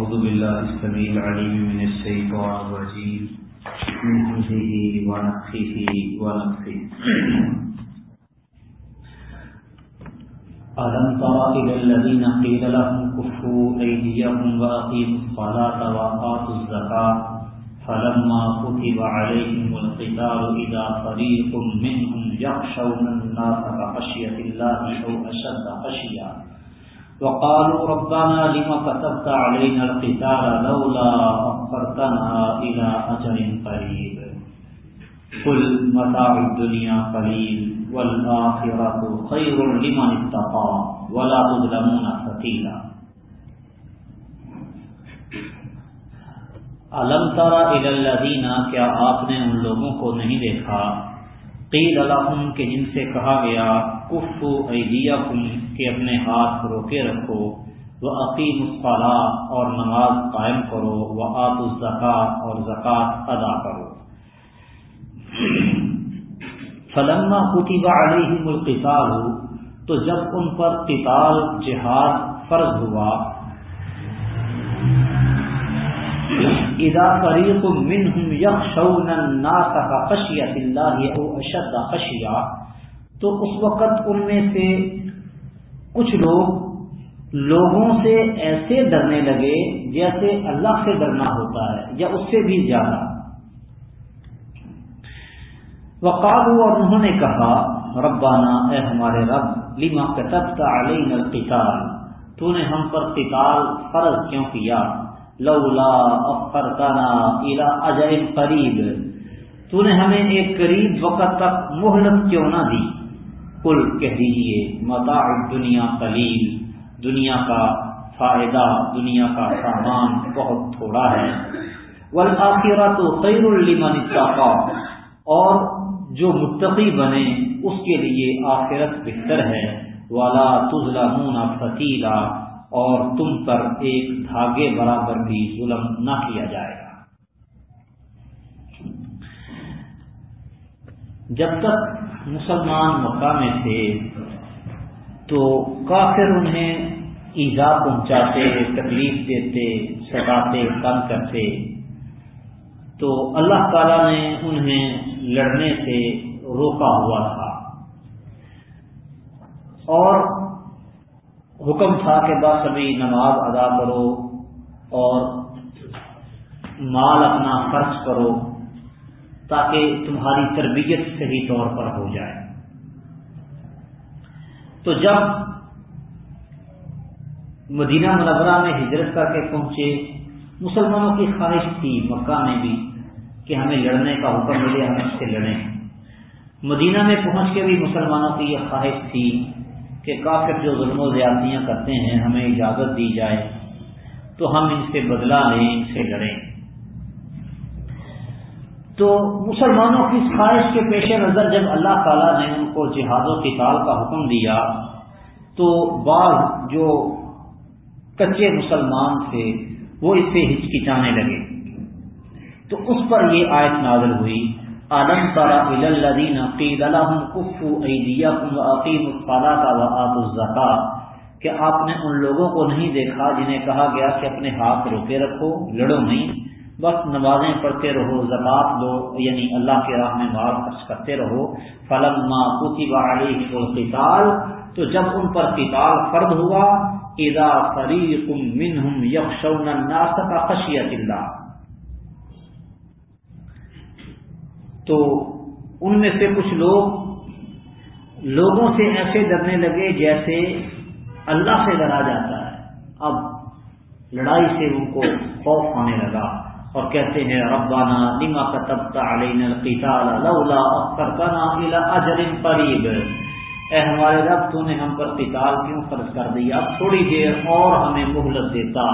أعوذ بالله السميع العليم من الشيطان الرجيم. من همزه ونفخه ونفخه. ألم تر إلى الذين قيل لهم كفوا أيديهم وأقيموا الصلاة وآتوا الزكاة فلما كتب عليهم القتال إذا فريق منهم يخشون الناس كخشية الله أو أشد خشية. وقالوا ربنا لما كتبت علينا القتال لولا أخرتنا إلى أجل قريب. قل متاع الدنيا قليل والآخرة خير لمن اتقى ولا تظلمون فتيلا علم ترى الى الذين، کیا آپ نے ان لوگوں کو نہیں دیکھا؟ قیل لهم، کہ جن سے کہا گیا کفو ایدیکم کہ اپنے ہاتھ روکے رکھو وہ عقیم الصلاح اور نماز قائم کرو وہ آت الزکا اور زکوٰۃ ادا کرو۔ فلما کتب علیہم القتال، تو جب ان پر قتال، جہاد فرض ہوا، اذا فریق منهم یخشون الناس خشیت اللہ او اشد خشیہ تو اس وقت ان میں سے کچھ لوگ لوگوں سے ایسے ڈرنے لگے جیسے اللہ سے ڈرنا ہوتا ہے یا اس سے بھی زیادہ۔ وقالو اور انہوں نے کہا ربانہ اے ہمارے رب، لما كتبت علينا القتال تو نے ہم پر قتال فرض کیوں کیا؟ لولا اخرتنا الى اجل قریب۔ تو نے ہمیں ایک قریب وقت تک مہلت کیوں نہ دی؟ کل کہہ دیجیے متاع دنیا قلیل، دنیا کا فائدہ، دنیا کا سامان بہت تھوڑا ہے۔ والآخرہ تو خیر لمن اتقا، اور جو متقی بنے، اس کے لیے آخرت بہتر ہے۔ والا تظلمون فتیلا اور تم پر ایک دھاگے برابر بھی ظلم نہ کیا جائے گا۔ جب تک مسلمان مکہ میں تھے تو کافر انہیں ایزا پہنچاتے، تکلیف دیتے ستاتے تنگ کرتے۔ تو اللہ تعالی نے انہیں لڑنے سے روکا ہوا تھا۔ اور حکم تھا کہ بس ابھی نماز ادا کرو اور مال اپنا خرچ کرو۔ تاکہ تمہاری تربیت صحیح طور پر ہو جائے۔ تو جب مدینہ منورہ میں ہجرت کر کے پہنچے، مسلمانوں کی خواہش تھی مکہ میں بھی کہ ہمیں لڑنے کا حکم ملے ہم اس سے لڑیں۔ مدینہ میں پہنچ کے بھی مسلمانوں کی یہ خواہش تھی کہ کافر جو ظلم و زیادتیاں کرتے ہیں، ہمیں اجازت دی جائے تو ہم ان سے بدلہ لیں، ان سے لڑیں۔ تو مسلمانوں کی خواہش کے پیش نظر جب اللہ تعالیٰ نے ان کو جہاد و قتال کا حکم دیا، تو بعض جو کچے مسلمان تھے، وہ اس سے ہچکچانے لگے۔ تو اس پر یہ آیت نازل ہوئی عالم تارا الدین عقید عقیم الصلاۃ الزکا کہ آپ نے ان لوگوں کو نہیں دیکھا جنہیں کہا گیا کہ اپنے ہاتھ روکے رکھو، لڑو نہیں بس نمازیں پڑھتے رہو زکات دو یعنی اللہ کے راہ میں مال خرچ کرتے رہو۔ فلم ماں پوتی القتال، تو جب ان پر قتال فرد ہوا ادا فریق منہم یخشون الناس کا خشیت اللہ تو ان میں سے کچھ لوگ لوگوں سے ایسے ڈرنے لگے جیسے اللہ سے ڈرا جاتا ہے۔ اب لڑائی سے ان کو خوف آنے لگا۔ اور کہتے ہیں ربانہ لما كتبت علينا القتال لولا اخرتنا الى اجل قريب. اے ہمارے رب، تو نے ہم پر قتال کیوں فرض کر دیا اب تھوڑی دیر اور ہمیں مہلت دیتا،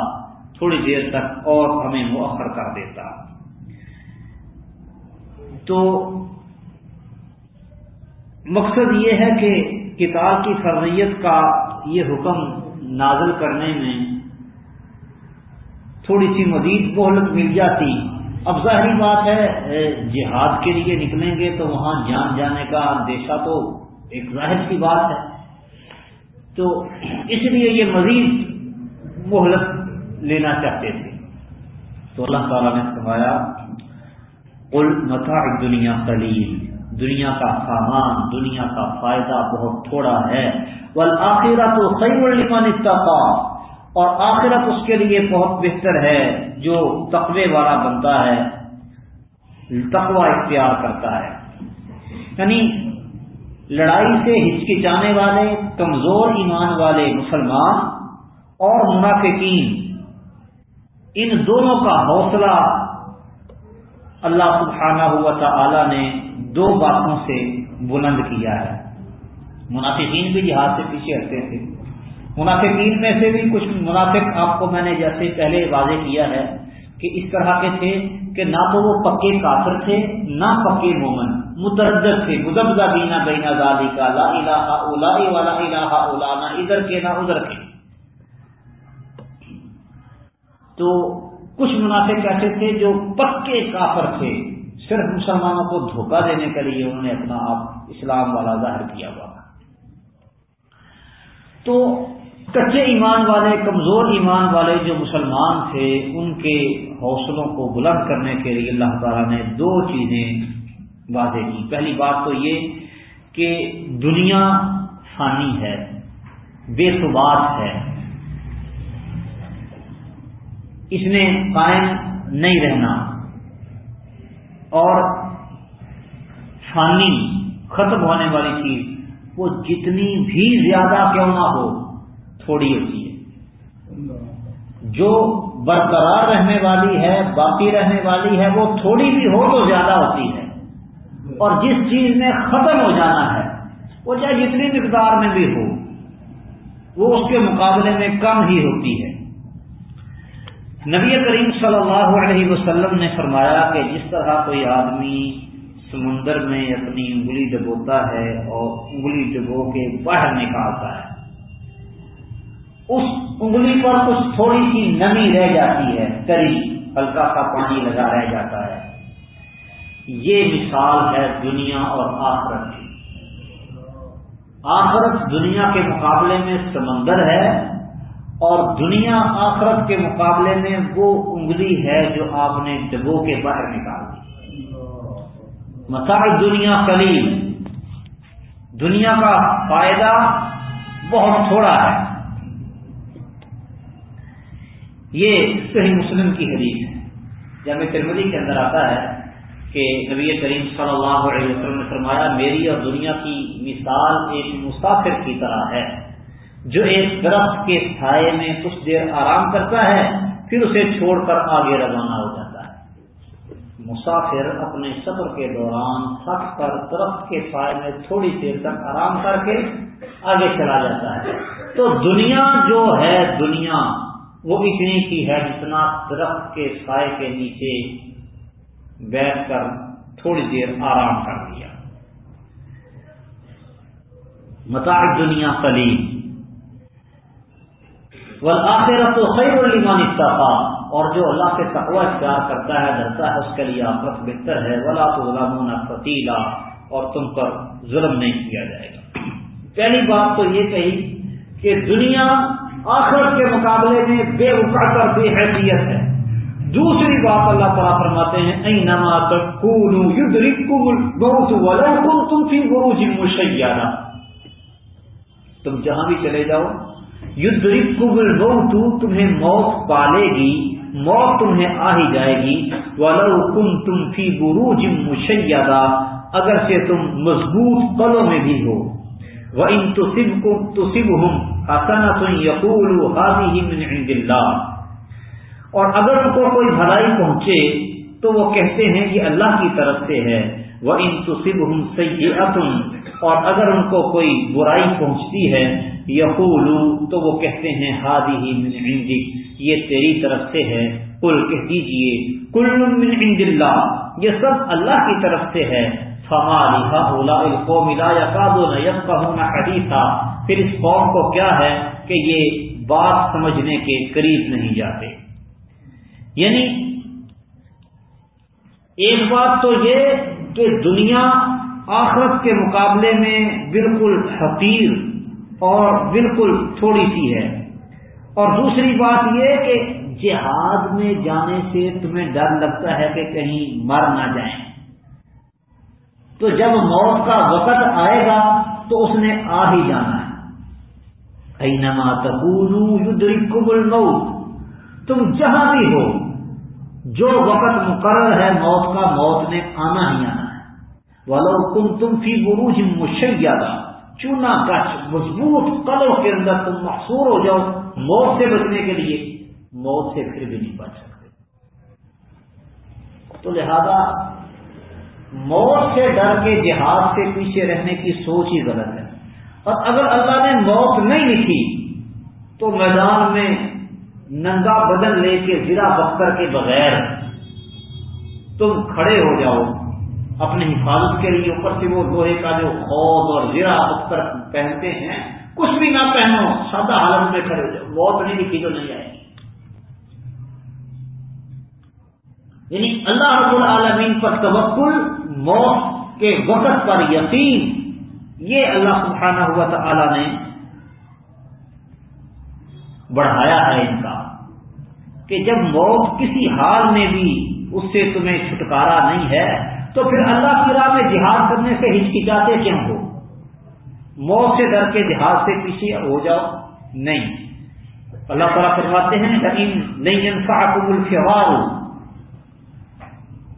تھوڑی دیر تک اور ہمیں مؤخر کر دیتا۔ تو مقصد یہ ہے کہ کتاب کی فرضیت کا یہ حکم نازل کرنے میں تھوڑی سی مزید مہلت مل جاتی۔ اب ظاہری بات ہے جہاد کے لیے نکلیں گے تو وہاں جان جانے کا اندیشہ تو ایک ظاہر کی بات ہے۔ تو اس لیے یہ مزید مہلت لینا چاہتے تھے۔ تو اللہ تعالیٰ نے فرمایا کل متا دنیا قلیل، دنیا کا سامان، دنیا کا فائدہ بہت تھوڑا ہے۔ بل آخرت تو صحیح اتفا اور آخرت اس کے لیے بہت بہتر ہے جو تقوی والا بنتا ہے، تقوی اختیار کرتا ہے۔ یعنی لڑائی سے ہچکچانے والے، کمزور ایمان والے مسلمان اور منافقین، ان دونوں کا حوصلہ اللہ سبحانہ ہوا تعالی نے دو باتوں سے بلند کیا ہے۔ منافقین بھی جہاد سے پیچھے ہٹتے تھے۔ منافقین میں سے بھی کچھ منافق آپ کو میں نے جیسے پہلے واضح کیا ہے کہ اس طرح کے تھے کہ نہ تو وہ پکے کافر تھے، نہ پکے مومن، متردد تھے مدبدہ بینا بینا زادی کا لا الہ اولا والا الہ اولا نہ ادھر کے نہ ادھر کے۔ تو کچھ منافق ایسے تھے جو پکے کافر تھے، صرف مسلمانوں کو دھوکہ دینے کے لیے انہوں نے اپنا آپ اسلام والا ظاہر کیا ہوا۔ تو کچے ایمان والے، کمزور ایمان والے جو مسلمان تھے، ان کے حوصلوں کو بلند کرنے کے لیے اللہ تعالیٰ نے دو چیزیں واضح کی۔ پہلی بات تو یہ کہ دنیا فانی ہے، بے ثبات ہے۔ اس میں قائم نہیں رہنا۔ اور فانی، ختم ہونے والی چیز، وہ جتنی بھی زیادہ کیوں نہ ہو تھوڑی ہوتی ہے۔ جو برقرار رہنے والی ہے، باقی رہنے والی ہے، وہ تھوڑی بھی ہو تو زیادہ ہوتی ہے۔ اور جس چیز میں ختم ہو جانا ہے، وہ چاہے جتنی مقدار میں بھی ہو، وہ اس کے مقابلے میں کم ہی ہوتی ہے۔ نبی کریم صلی اللہ علیہ وسلم نے فرمایا کہ جس طرح کوئی آدمی سمندر میں اپنی انگلی ڈبوتا ہے اور انگلی ڈبو کے باہر نکالتا ہے اس انگلی پر کچھ تھوڑی سی نمی رہ جاتی ہے، کری، ہلکا سا پانی لگا رہ جاتا ہے۔ یہ مثال ہے دنیا اور آخرت کی۔ آخرت دنیا کے مقابلے میں سمندر ہے اور دنیا آخرت کے مقابلے میں وہ انگلی ہے جو آپ نے ڈبو کے باہر نکال دی۔ مسائل دنیا قلیل۔ دنیا کا فائدہ بہت تھوڑا ہے۔ یہ صحیح مسلم کی حدیث ہے۔ جب ترمدی کے اندر آتا ہے کہ نبی کریم صلی اللہ علیہ وسلم نے فرمایا، میری اور دنیا کی مثال ایک مسافر کی طرح ہے، جو ایک درخت کے سائے میں کچھ دیر آرام کرتا ہے، پھر اسے چھوڑ کر آگے روانہ ہو جاتا ہے۔ مسافر اپنے سفر کے دوران تھک کر درخت کے سائے میں تھوڑی دیر تک آرام کر کے آگے چلا جاتا ہے۔ تو دنیا جو ہے، دنیا وہ اتنی کی ہے جتنا درخت کے سائے کے نیچے بیٹھ کر تھوڑی دیر آرام کر لیا۔ متا دنیا قلیب آخرت تو خیر المان اتفا اور جو اللہ سے تقوی اختیار کرتا ہے، ڈرتا ہے، اس کے لیے آخرت بہتر ہے۔ ولا تو غلام فتیلا اور تم پر ظلم نہیں کیا جائے گا۔ پہلی بات تو یہ کہی کہ دنیا آخرت کے مقابلے میں بے اکڑ کر بے حیثیت ہے۔ دوسری بات اللہ تعالیٰ فرماتے ہیں نما تم تھی تم جہاں بھی چلے جاؤ یدرکل تو تمہیں موت پالے گی، موت تمہیں آ ہی جائے گی، ولو کم تم فی گرو جم مشیادہ اگر سے تم مضبوط پلوں میں بھی ہو۔ وہ ان تو سب کو تو سب ہوں حسنا اور اگر ان کو کوئی بھلائی پہنچے تو وہ کہتے ہیں کہ اللہ کی طرف سے ہے۔ وہ ان تو سب ہوں اور اگر ان کو کوئی برائی پہنچتی ہے یقول تو وہ کہتے ہیں ہادی ہی من یہ تیری طرف سے ہے۔ کل کہہ دیجیے کل من عند اللہ یہ سب اللہ کی طرف سے ہے۔ حدیثہ پھر اس قوم کو کیا ہے کہ یہ بات سمجھنے کے قریب نہیں جاتے۔ یعنی ایک بات تو یہ کہ دنیا آخرت کے مقابلے میں بالکل حقیر اور بالکل تھوڑی سی ہے۔ اور دوسری بات یہ کہ جہاد میں جانے سے تمہیں ڈر لگتا ہے کہ کہیں مر نہ جائیں۔ تو جب موت کا وقت آئے گا تو اس نے آ ہی جانا ہے۔ نما تبول موت تم جہاں بھی ہو، جو وقت مقرر ہے موت کا، موت نے آنا ہی آنا ہے۔ ولو تم تم فی بروج مشیادہ چونا گچ مضبوط قلوں کے اندر تم محصور ہو جاؤ موت سے بچنے کے لیے۔ موت سے پھر بھی نہیں بچ سکتے۔ تو لہذا موت سے ڈر کے جہاد سے پیچھے رہنے کی سوچ ہی غلط ہے۔ اور اگر اللہ نے موت نہیں لکھی، تو میدان میں ننگا بدن لے کے زرا بختر کے بغیر تم کھڑے ہو جاؤ۔ اپنی حفاظت کے لیے اوپر سے وہ لوہے کا جو خوف اور زرا بختر پہنتے ہیں، کچھ بھی نہ پہنو، سادہ حالت میں کھڑے ہو جاؤ۔ موت نہیں لکھی تو نہیں آئے۔ گی یعنی اللہ رب العالمین پر توکل موت کے وقت پر یقین، یہ اللہ سبحانہ ہوا تعالی نے بڑھایا ہے ان کا، کہ جب موت کسی حال میں بھی اس سے تمہیں چھٹکارا نہیں ہے، تو پھر اللہ کی راہ میں جہاد کرنے سے ہچکچاتے کیوں ہو؟ موت سے ڈر کے جہاد سے پیچھے ہو جاؤ؟ نہیں۔ اللہ تعالیٰ فرماتے ہیں نہیں انفا قبول فوار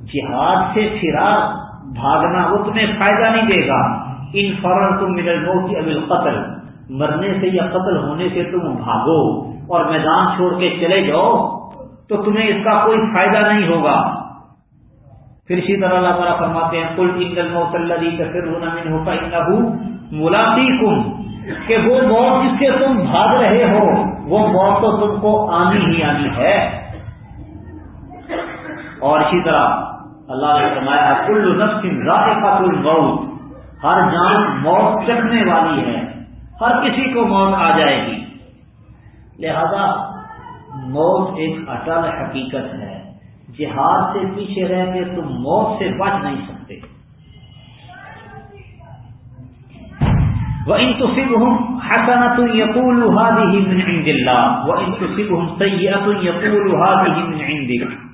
جہاد سے پھرا بھاگنا وہ تمہیں فائدہ نہیں دے گا۔ ان فرن تم ملل موت ابل قتل مرنے سے یا قتل ہونے سے تم بھاگو اور میدان چھوڑ کے چلے جاؤ تو تمہیں اس کا کوئی فائدہ نہیں ہوگا۔ پھر اسی طرح اللہ تعالیٰ فرماتے ہیں کل انگل موسلی کا پھر ہونا میں ہوتا ملاقی کم کہ وہ موت جس سے تم بھاگ رہے ہو، وہ موت تو تم کو آنی ہی آنی ہے۔ اور اسی طرح اللہ نے فرمایا کل نفس راہ کا کل موت ہر جان موت چکھنے والی ہے۔ ہر کسی کو موت آ جائے گی۔ لہذا موت ایک اٹل حقیقت ہے۔ جہاد سے پیچھے رہ کے تم موت سے بچ نہیں سکتے۔ وہ ان تو صرف ہوں حسنت یقول ہی من عند اللہ وہ ان تو صرف ہوں سید یقول ہی من عند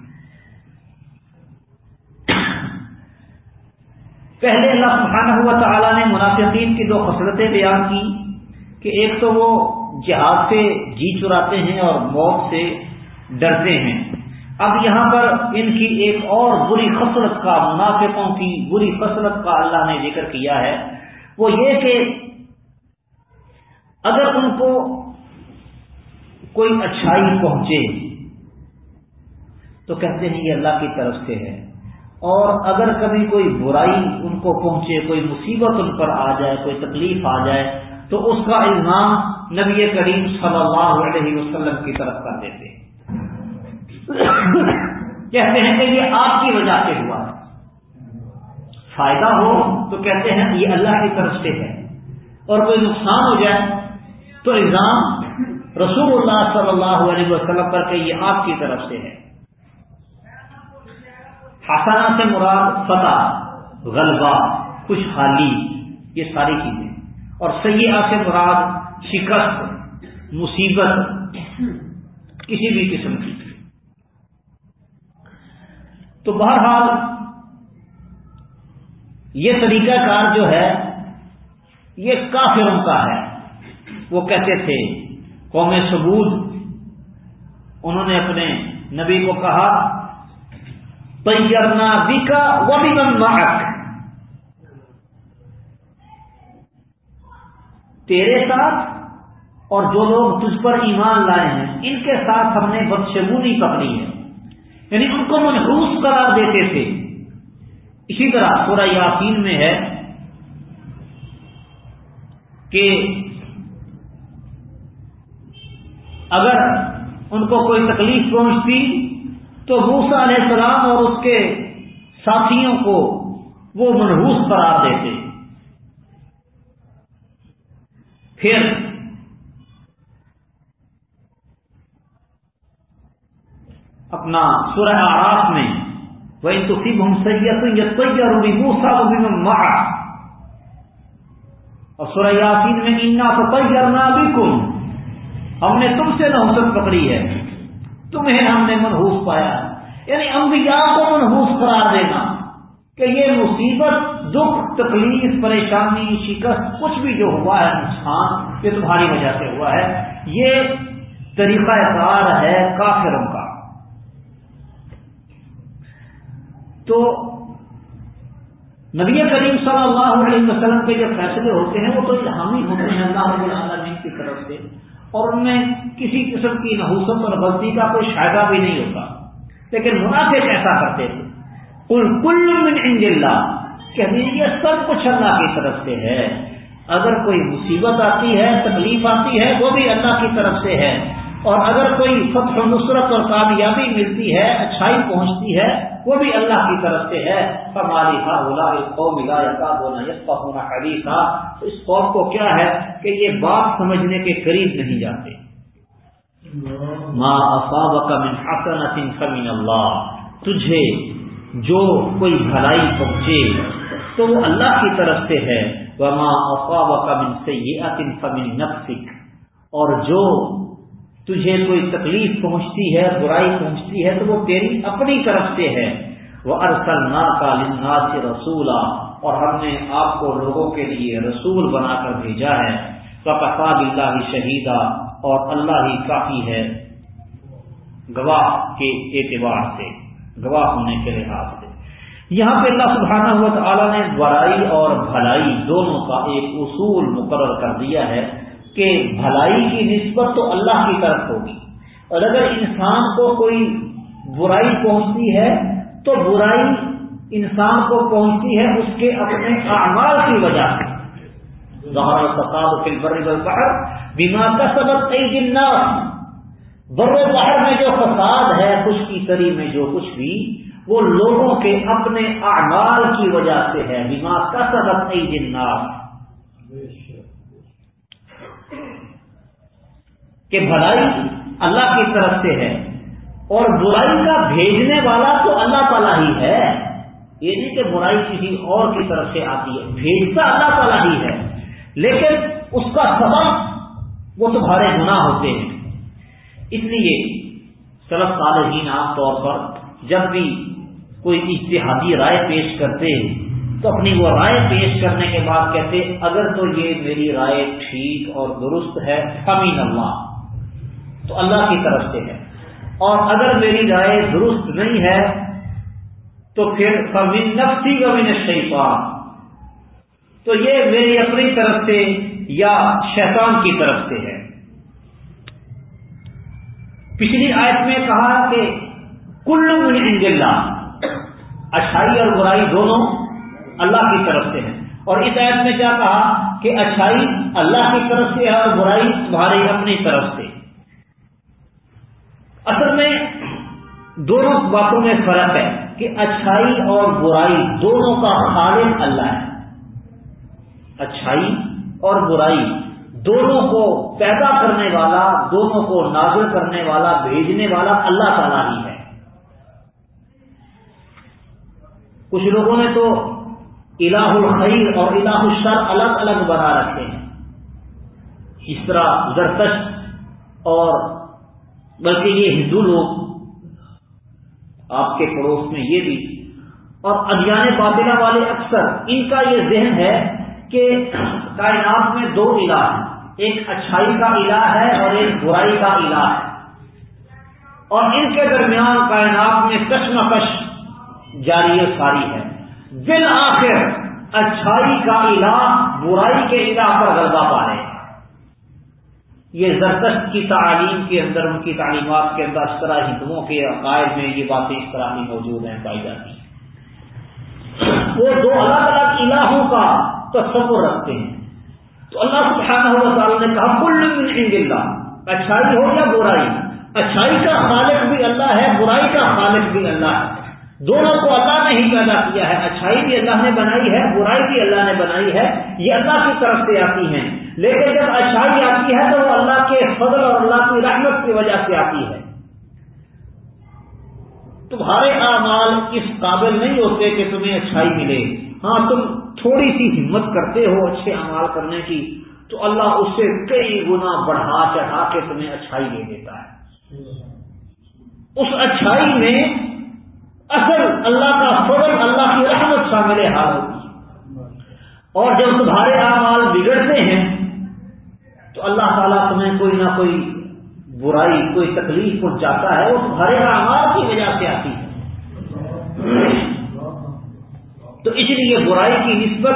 پہلے اللہ سبحانہ ہوا تعالیٰ نے منافقین کی دو خسرتیں بیان کی کہ ایک تو وہ جہاد سے جی چراتے ہیں اور موت سے ڈرتے ہیں۔ اب یہاں پر ان کی ایک اور بری خسرت کا منافقوں کی بری خسرت کا اللہ نے ذکر کیا ہے۔ وہ یہ کہ اگر ان کو کوئی اچھائی پہنچے تو کہتے ہیں یہ اللہ کی طرف سے ہے۔ اور اگر کبھی کوئی برائی ان کو پہنچے، کوئی مصیبت ان پر آ جائے، کوئی تکلیف آ جائے، تو اس کا الزام نبی کریم صلی اللہ علیہ وسلم کی طرف کر دیتے کہتے ہیں کہ یہ آپ کی وجہ سے ہوا۔ فائدہ ہو تو کہتے ہیں یہ اللہ کی طرف سے ہے۔ اور کوئی نقصان ہو جائے تو الزام رسول اللہ صلی اللہ علیہ وسلم پر کہ یہ آپ کی طرف سے ہے۔ حسانہ سے مراد فتح، غلبہ، خوشحالی، یہ ساری چیزیں۔ اور سیاح سے مراد شکست، مصیبت، کسی بھی قسم کی۔ تو بہرحال یہ طریقہ کار جو ہے، یہ کافروں کا ہے۔ وہ کہتے تھے، قوم ثبوت، انہوں نے اپنے نبی کو کہا پیرنا بکا وہ بھی تیرے ساتھ اور جو لوگ تجھ پر ایمان لائے ہیں، ان کے ساتھ ہم نے بدشگونی پکڑی ہے۔ یعنی ان کو منحوس قرار دیتے تھے۔ اسی طرح سورہ یاسین میں ہے کہ اگر ان کو کوئی تکلیف پہنچتی تو موسا علیہ السلام اور اس کے ساتھیوں کو وہ منحوس قرار دیتے۔ پھر اپنا سورہ آراف میں وہ تصیب ہم سید روبی موسا روبی میں اور سورہ یاسین میں انا تو تیرنا بھی ہم نے تم سے نحسن پکڑی ہے۔ تمہیں ہم نے منحوس پایا یعنی انبیاء کو منحوس قرار دینا کہ یہ مصیبت دکھ تکلیف، پریشانی، شکست، کچھ بھی جو ہوا ہے، نقصان، یہ تمہاری وجہ سے ہوا ہے۔ یہ طریقہ کار ہے کافروں کا۔ تو نبی کریم صلی اللہ علیہ وسلم کے جو فیصلے ہوتے ہیں، وہ تو حامی ہوتے ہیں اللہ رب العالمین کی طرف سے۔ اور ان میں کسی قسم کی نحوست اور غلطی کا کوئی فائدہ بھی نہیں ہوتا۔ لیکن منافق ایسا کرتے تھے۔ کل کل من عند اللہ، کہ یہ سب کچھ اللہ کی طرف سے ہے۔ اگر کوئی مصیبت آتی ہے، تکلیف آتی ہے، وہ بھی اللہ کی طرف سے ہے۔ اور اگر کوئی فتح و نصرت اور کامیابی ملتی ہے، اچھائی پہنچتی ہے، وہ بھی اللہ کی طرف سے ہے۔ ہماری تھا بولا قوم ملا یا بونا ہونا قریب تھا تو اس قوم کو کیا ہے کہ یہ بات سمجھنے کے قریب نہیں جاتے۔ ماں افاب کا من حسن فمن اللہ تجھے جو کوئی بھلائی پہنچے، تو وہ اللہ کی طرف سے ہے۔ وما افاب کا من سے یہ فمن نفسک اور جو تجھے کوئی تکلیف پہنچتی ہے، برائی پہنچتی ہے تو وہ تیری اپنی طرف سے ہے۔ وہ ارسل نا کا لنگا سے رسولا، اور ہم نے آپ کو لوگوں کے لیے رسول بنا کر بھیجا ہے۔ فقفا اللہ شہیدا اور اللہ ہی کافی ہے گواہ کے اعتبار سے، گواہ ہونے کے لحاظ سے۔ یہاں پہ اللہ سبحانہ ہوا تعالیٰ نے برائی اور بھلائی دونوں کا ایک اصول مقرر کر دیا ہے۔ کہ بھلائی کی نسبت تو اللہ کی طرف ہوگی۔ اور اگر انسان کو کوئی برائی پہنچتی ہے، تو برائی انسان کو پہنچتی ہے اس کے اپنے اعمال کی وجہ سے۔ ظہر بر بہر بیمار کا سبب کئی دن بر بہر میں جو فساد ہے، خشکی کی میں جو کچھ بھی، وہ لوگوں کے اپنے اعمال کی وجہ سے ہے۔ بیمار کا سبب کئی دن نہ کہ بھلائی اللہ کی طرف سے ہے اور برائی کا بھیجنے والا تو اللہ تعالیٰ ہی ہے۔ یہ نہیں کہ برائی کسی اور کی طرف سے آتی ہے، بھیجتا اللہ تعالیٰ ہی ہے۔ لیکن اس کا سبب وہ تمہارے گناہ ہوتے ہیں۔ اس لیے سرف صالحین عام طور پر جب بھی کوئی اجتہادی رائے پیش کرتے تو اپنی وہ رائے پیش کرنے کے بعد کہتے اگر تو یہ میری رائے ٹھیک اور درست ہے امین اللہ۔ تو اللہ کی طرف سے ہے۔ اور اگر میری رائے درست نہیں ہے، تو پھر فمین نفسی و من شیفان تو یہ میری اپنی طرف سے یا شیطان کی طرف سے ہے۔ پچھلی آیت میں کہا کہ کل من اللہ۔ اچھائی اور برائی دونوں اللہ کی طرف سے ہیں۔ اور اس آیت میں کیا کہا کہ اچھائی اللہ کی طرف سے ہے اور برائی تمہاری اپنی طرف سے۔ اصل میں دونوں باتوں میں فرق ہے کہ اچھائی اور برائی دونوں کا خالق اللہ ہے۔ اچھائی اور برائی دونوں کو پیدا کرنے والا، دونوں کو نازل کرنے والا، بھیجنے والا اللہ تعالی ہی ہے۔ کچھ لوگوں نے تو الہ الخیر اور الہ الشر الگ الگ بنا رکھے ہیں۔ اس طرح زرتش اور بلکہ یہ ہندو لوگ آپ کے پڑوس میں یہ بھی اور ادیان باطلا والے اکثر ان کا یہ ذہن ہے کہ کائنات میں دو الہ ہیں، ایک اچھائی کا الہ ہے اور ایک برائی کا الہ ہے۔ اور ان کے درمیان کائنات میں کشمکش جاری ساری ہے۔ بالآخر اچھائی کا الہ برائی کے الہ پر غلبہ پا رہے ہیں۔ یہ زرکش کی تعلیم کے اندر، ان کی تعلیمات کے اندر اس طرح ہندوؤں کے عقائد میں یہ باتیں اس طرح ہی موجود ہیں، پائی جاتی ہیں۔ وہ دو الگ الگ الہوں کا تصور رکھتے ہیں۔ تو اللہ سبحانہ و تعالیٰ نے کہا، کل من اللہ، اچھائی ہو یا برائی؟ اچھائی کا خالق بھی اللہ ہے، برائی کا خالق بھی اللہ ہے۔ دونوں کو اللہ نے ہی پیدا کیا ہے، اچھائی بھی اللہ نے بنائی ہے، برائی بھی اللہ نے بنائی ہے۔ یہ اللہ کی طرف سے آتی ہیں۔ لیکن جب اچھائی آتی ہے تو وہ اللہ کے فضل اور اللہ کی رحمت کی وجہ سے آتی ہے۔ تمہارے اعمال اس قابل نہیں ہوتے کہ تمہیں اچھائی ملے۔ ہاں تم تھوڑی سی ہمت کرتے ہو اچھے اعمال کرنے کی، تو اللہ اس سے کئی گنا بڑھا چڑھا کے تمہیں اچھائی دے دیتا ہے۔ اس اچھائی میں اصل اللہ کا فضل، اللہ کی رحمت شامل حال ہوگی اور جب تمہارے اعمال بگڑتے ہیں تو اللہ تعالیٰ تمہیں کوئی نہ کوئی برائی، کوئی تکلیف پہنچاتا ہے، وہ تمہارے اعمال کی وجہ سے آتی ہے۔ تو اس لیے برائی کی نسبت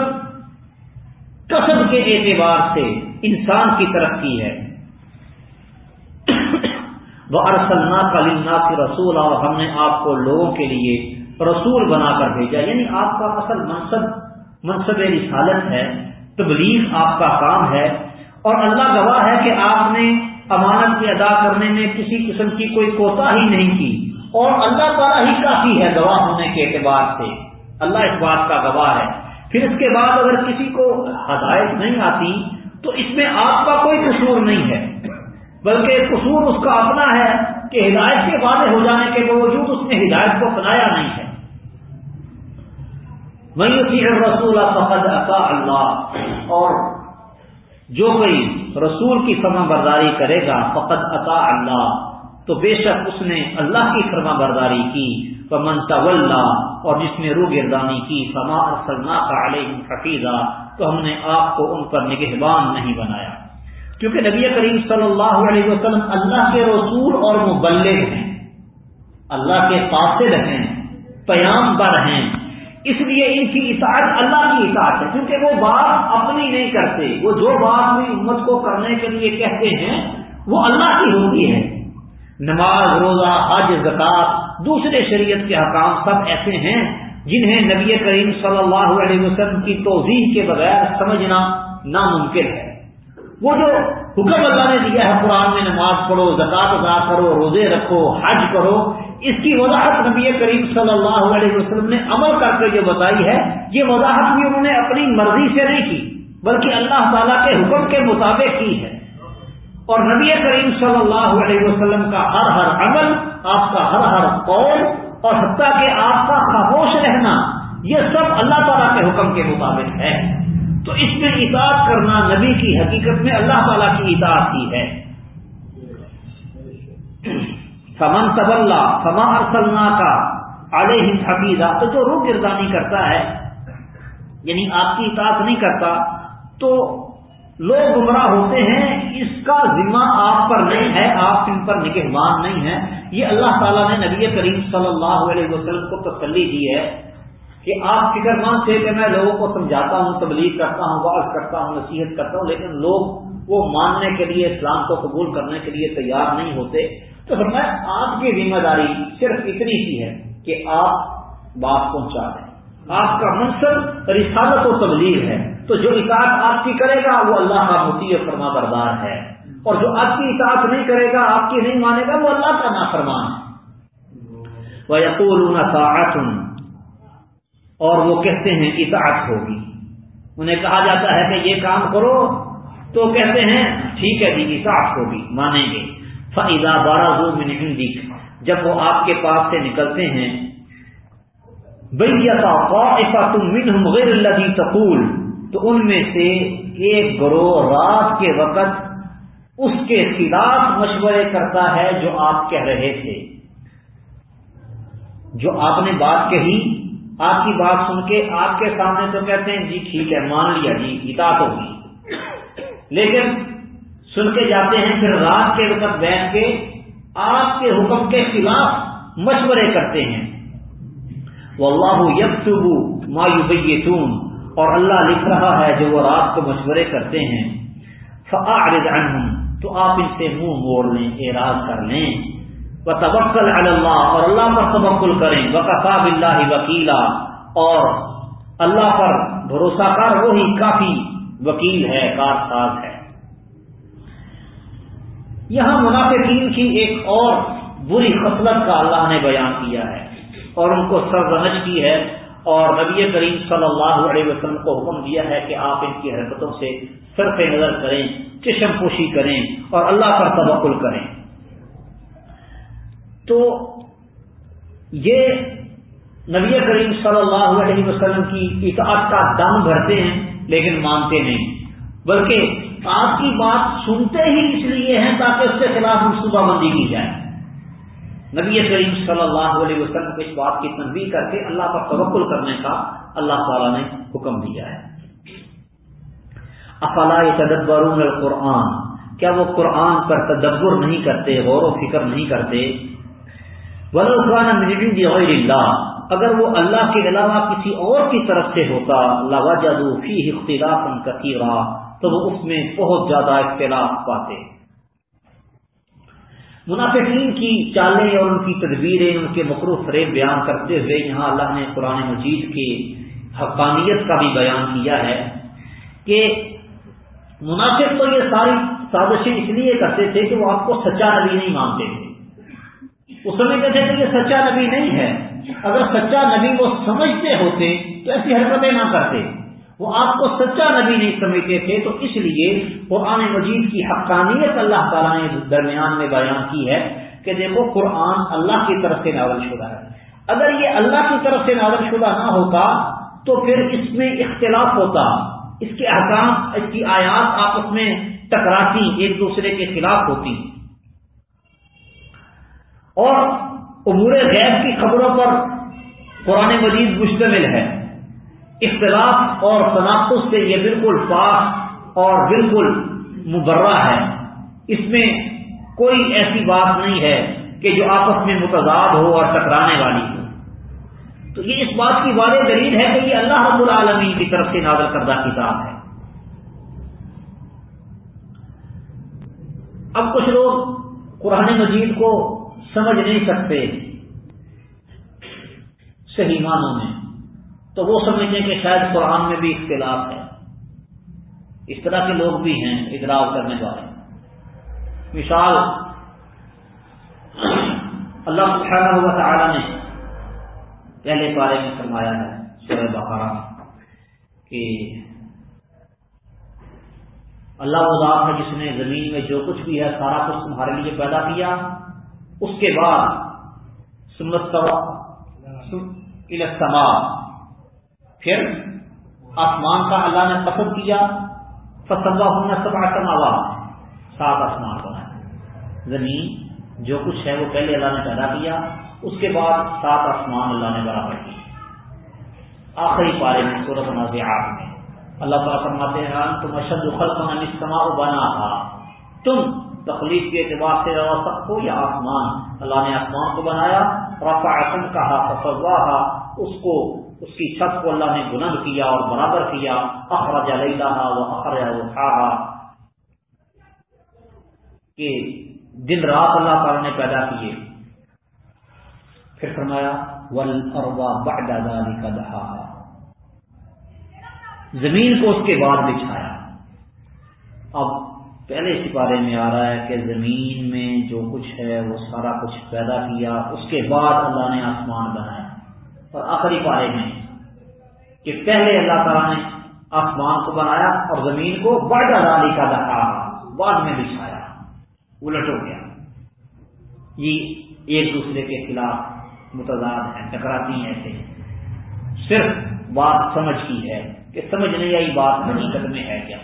کسب کے اعتبار سے انسان کی ترقی ہے۔ وہ ارسلنا کلینا کی رسول اور ہم نے آپ کو لوگوں کے لیے رسول بنا کر بھیجا۔ یعنی آپ کا اصل منصب منصب رسالت ہے، تبلیغ آپ کا کام ہے۔ اور اللہ گواہ ہے کہ آپ نے امانت کی ادا کرنے میں کسی قسم کی کوئی کوتا ہی نہیں کی۔ اور اللہ تعالیٰ ہی کافی ہے گواہ ہونے کے اعتبار سے۔ اللہ اس بات کا گواہ ہے۔ پھر اس کے بعد اگر کسی کو ہدایت نہیں آتی، تو اس میں آپ کا کوئی قصور نہیں ہے۔ بلکہ قصور اس کا اپنا ہے کہ ہدایت کے واضح ہو جانے کے باوجود اس نے ہدایت کو اپنایا نہیں ہے۔ میں رسول فقد عطا اللہ اور جو کوئی رسول کی فرما برداری کرے گا، فقد عطا اللہ۔ تو بے شک اس نے اللہ کی فرما برداری کی۔ من طول اور جس نے رو گردانی کی، فما ارسلنا کا علیہ حفیظہ تو ہم نے آپ کو ان پر نگہبان نہیں بنایا۔ کیونکہ نبی کریم صلی اللہ علیہ وسلم اللہ کے رسول اور مبلغ ہیں۔ اللہ کے قاصد ہیں پیام بر ہیں۔ اس لیے ان کی اطاعت اللہ کی اطاعت ہے، کیونکہ وہ بات اپنی نہیں کرتے۔ وہ جو بات بھی امت کو کرنے کے لیے کہتے ہیں، وہ اللہ کی ہوتی ہے۔ نماز، روزہ، حج، زکات، دوسرے شریعت کے حکام سب ایسے ہیں جنہیں نبی کریم صلی اللہ علیہ وسلم کی توضیح کے بغیر سمجھنا ناممکن ہے۔ وہ جو حکم اللہ نے دیا ہے، قرآن میں نماز پڑھو، زکات ادا کرو، روزے رکھو، حج کرو اس کی وضاحت نبی کریم صلی اللہ علیہ وسلم نے عمل کر کے جو بتائی ہے، یہ وضاحت بھی انہوں نے اپنی مرضی سے نہیں کی، بلکہ اللہ تعالیٰ کے حکم کے مطابق کی ہے۔ اور نبی کریم صلی اللہ علیہ وسلم کا ہر ہر عمل، آپ کا ہر ہر قول، اور حتیٰ کہ آپ کا خاموش رہنا، یہ سب اللہ تعالیٰ کے حکم کے مطابق ہے۔ تو اس میں اطاعت کرنا نبی کی حقیقت میں اللہ تعالیٰ کی اطاعت ہی ہے۔ فمن طب اللہ فما ارسلنا کا علیہ حفیظہ تو جو روح گردانی کرتا ہے یعنی آپ کی اطاعت نہیں کرتا، تو لوگ گمراہ ہوتے ہیں، اس کا ذمہ آپ پر نہیں ہے، آپ ان پر نگہبان نہیں ہے یہ اللہ تعالیٰ نے نبی کریم صلی اللہ علیہ وسلم کو تسلی دی ہے کہ آپ فکر مند تھے کہ میں لوگوں کو سمجھاتا ہوں، تبلیغ کرتا ہوں واضح کرتا ہوں، نصیحت کرتا ہوں، لیکن لوگ وہ ماننے کے لیے اسلام کو قبول کرنے کے لیے تیار نہیں ہوتے۔ تو پھر میں آپ کی ذمہ داری صرف اتنی سی ہے کہ آپ بات پہنچا دیں۔ آپ کا منصب رسالت و تبلیغ ہے۔ تو جو اطاعت آپ کی کرے گا، وہ اللہ کا متی فرما بردار ہے۔ اور جو آپ کی اطاعت نہیں کرے گا، آپ کی نہیں مانے گا، وہ اللہ کا نافرمان ہے۔ وہ یقول اور وہ کہتے ہیں، اطاعت ہوگی۔ انہیں کہا جاتا ہے کہ یہ کام کرو، تو کہتے ہیں، ٹھیک ہے جی اطاعت ہوگی، مانیں گے۔ فضا بارہ زو میں جب وہ آپ کے پاس سے نکلتے ہیں بھیا تم غیر اللہ تقول۔ تو ان میں سے ایک گروہ رات کے وقت اس کے خلاف مشورے کرتا ہے جو آپ کہہ رہے تھے۔ جو آپ نے بات کہی، آپ کی بات سن کے آپ کے سامنے تو کہتے ہیں جی ٹھیک ہے، مان لیا جی اطاعت ہوگی۔ لیکن سن کے جاتے ہیں، پھر رات کے وقت بیٹھ کے آپ کے حکم کے خلاف مشورے کرتے ہیں۔ وہ اللہ یکسبو مایوبیتون اور اللہ لکھ رہا ہے جو وہ رات کو مشورے کرتے ہیں۔ عنہم تو آپ ان سے منہ موڑ لیں، اعراض کر لیں۔ وہ تبکل اللہ اور اللہ پر تبکل کریں۔ بکفا بلّہ وکیلا اور اللہ پر بھروسہ کر وہی کافی وکیل ہے، کار ساز ہے۔ یہاں منافقین کی ایک اور بری خصلت کا اللہ نے بیان کیا ہے اور ان کو سرزنش کی ہے اور نبی کریم صلی اللہ علیہ وسلم کو حکم دیا ہے کہ آپ ان کی حرکتوں سے صرف نظر کریں، چشم پوشی کریں اور اللہ پر تبکل کریں۔ تو یہ نبی کریم صلی اللہ علیہ وسلم کی اطاعت کا دم بھرتے ہیں لیکن مانتے نہیں، بلکہ آپ کی بات سنتے ہی اس لیے ہیں تاکہ اس کے خلاف منصوبہ بندی کی جائے۔ نبی کریم صلی اللہ علیہ وسلم کو اس بات کی تنبیہ کر کے اللہ پر توکل کرنے کا اللہ تعالی نے حکم دیا ہے۔ افلا تدبرون القرآن؟ کیا وہ قرآن پر تدبر نہیں کرتے، غور و فکر نہیں کرتے؟ غیر اللہ، اگر وہ اللہ کے علاوہ کسی اور کی طرف سے ہوتا اللہ فی اختلاف کثیرا۔ تو وہ اس میں بہت زیادہ اختلاف پاتے منافقین کی چالیں اور ان کی تدبیریں، ان کے مقروف فریب بیان کرتے ہوئے یہاں اللہ نے قرآن مجید کی حقانیت کا بھی بیان کیا ہے کہ منافق تو یہ ساری سازشیں اس لیے کرتے تھے کہ وہ آپ کو سچا نبی نہیں مانتے تھے۔ وہ سمجھتے تھے کہ یہ سچا نبی نہیں ہے۔ اگر سچا نبی وہ سمجھتے ہوتے تو ایسی حرکتیں نہ کرتے۔ وہ آپ کو سچا نبی نہیں سمجھتے تھے، تو اس لیے قرآن مجید کی حقانیت اللہ تعالیٰ نے درمیان میں بیان کی ہے کہ دیکھو قرآن اللہ کی طرف سے نازل شدہ ہے۔ اگر یہ اللہ کی طرف سے نازل شدہ نہ ہوتا تو پھر اس میں اختلاف ہوتا۔ اس کے احکام، اس کی آیات آپس میں ٹکراتی، ایک دوسرے کے خلاف ہوتی۔ اور امور غیر کی خبروں پر قرآن مجید مشتمل ہے۔ اختلاف اور تناقض سے یہ بالکل پاک اور بالکل مبرہ ہے۔ اس میں کوئی ایسی بات نہیں ہے کہ جو آپس میں متضاد ہو اور ٹکرانے والی ہو۔ تو یہ اس بات کی واضح دلیل ہے کہ یہ اللہ رب العالمین کی طرف سے نازل کردہ کتاب ہے۔ اب کچھ لوگ قرآن مجید کو سمجھ نہیں سکتے صحیح معنوں میں۔ تو وہ سمجھیں کہ شاید قرآن میں بھی اختلاف ہے۔ اس طرح کے لوگ بھی ہیں اضلاع کرنے والے۔ مثال، اللہ سبحانہ ہوا تعالی نے پہلے پارے میں فرمایا ہے، سورہ بہارا کہ اللہ وہ ذات ہے جس نے زمین میں جو کچھ بھی ہے، سارا کچھ تمہارے لیے پیدا کیا۔ اس کے بعد سمت سما پھر آسمان کا اللہ نے پسند کیا فصبا ہونا سب سماوا سات آسمان بنایا زمین جو کچھ ہے وہ پہلے اللہ نے پیدا کیا، اس کے بعد سات آسمان اللہ نے برابر کیا آخری پارے میں صورت نازیات میں اللہ تعالیٰ فرماتے ہیں تم اشد خلق سما بنا تھا تم تخلیق کے اعتبار سے روا سکو یا آسمان؟ اللہ نے آسمان کو بنایا رفا کہا فسوا اس کو اس کی چھت کو اللہ نے بلند کیا اور برابر کیا۔ اخرج وہ اخرج وہ کہ دن رات اللہ تعالی نے پیدا کیے۔ پھر فرمایا ول اروا ذلك کا دہا زمین کو اس کے بعد بچھایا۔ اب پہلے سپارے میں آ رہا ہے کہ زمین میں جو کچھ ہے، وہ سارا کچھ پیدا کیا۔ اس کے بعد اللہ نے آسمان بنایا۔ اور آخری پارے میں کہ پہلے اللہ تعالیٰ نے آسمان کو بنایا اور زمین کو بڑا ڈالی کا دکھا بعد میں بچھایا، الٹ ہو گیا۔ یہ ایک دوسرے کے خلاف متضاد ہیں، ٹکراتی ہیں ایسے۔ صرف بات سمجھ کی ہے کہ سمجھ نہیں آئی بات حقیقت میں ہے کیا۔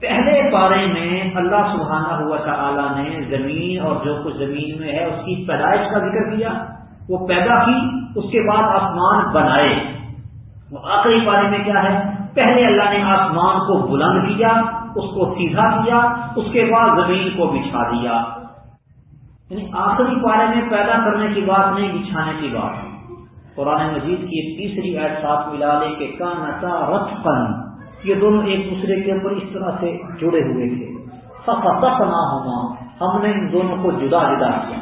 پہلے پارے میں اللہ سبحانہ ہوا تعالی نے زمین اور جو کچھ زمین میں ہے، اس کی پیدائش کا ذکر کیا، وہ پیدا کی اس کے بعد آسمان بنائے۔ وہ آخری پارے میں کیا ہے؟ پہلے اللہ نے آسمان کو بلند کیا، اس کو سیدھا کیا، اس کے بعد زمین کو بچھا دیا۔ یعنی آخری پارے میں پیدا کرنے کی بات نہیں، بچھانے کی بات۔ قرآن مجید کی ایک تیسری ایڈ ساتھ ملا لے کہ کانتا رت پن یہ دونوں ایک دوسرے کے اوپر اس طرح سے جڑے ہوئے تھے۔ سفا سف نہ ہونا ہم نے ان دونوں کو جدا جدا کیا۔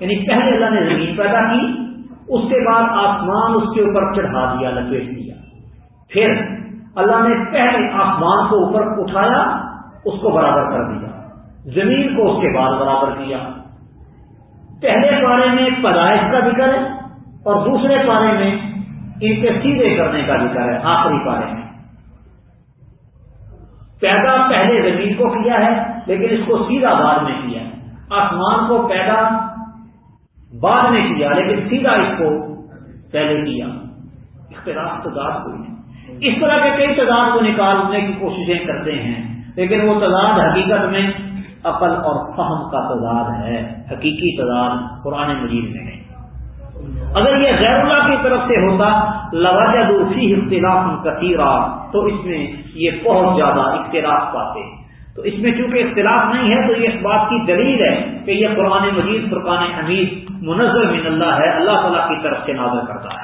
یعنی پہلے اللہ نے زمین پیدا کی اس کے بعد آسمان اس کے اوپر چڑھا دیا، لپیٹ دیا۔ پھر اللہ نے پہلے آسمان کو اوپر اٹھایا، اس کو برابر کر دیا۔ زمین کو اس کے بعد برابر کیا۔ پہلے پارے میں پیدائش کا ذکر ہے اور دوسرے پارے میں ان کے سیدھے کرنے کا ذکر ہے، آخری پارے میں۔ پیدا پہلے زمین کو کیا ہے، لیکن اس کو سیدھا بعد میں کیا ہے۔ آسمان کو پیدا بعد میں کیا، لیکن سیدھا اس کو پہلے کیا۔ اختلاف تضاد کوئی نہیں اس طرح کے کئی تعداد کو نکالنے کی کوششیں کرتے ہیں، لیکن وہ تعداد حقیقت میں عقل اور فہم کا تضاد ہے۔ حقیقی تضاد قرآن مجید میں ہے۔ اگر یہ غیر اللہ کی طرف سے ہوتا لواجہ دوسری اختلاف کثیرہ تو اس میں یہ بہت زیادہ اختلاف پاتے تو اس میں چونکہ اختلاف نہیں ہے، تو یہ اس بات کی دلیل ہے کہ یہ قرآن مجید، فرقان حمید منظر من اللہ ہے اللہ تعالیٰ کی طرف سے نازر کرتا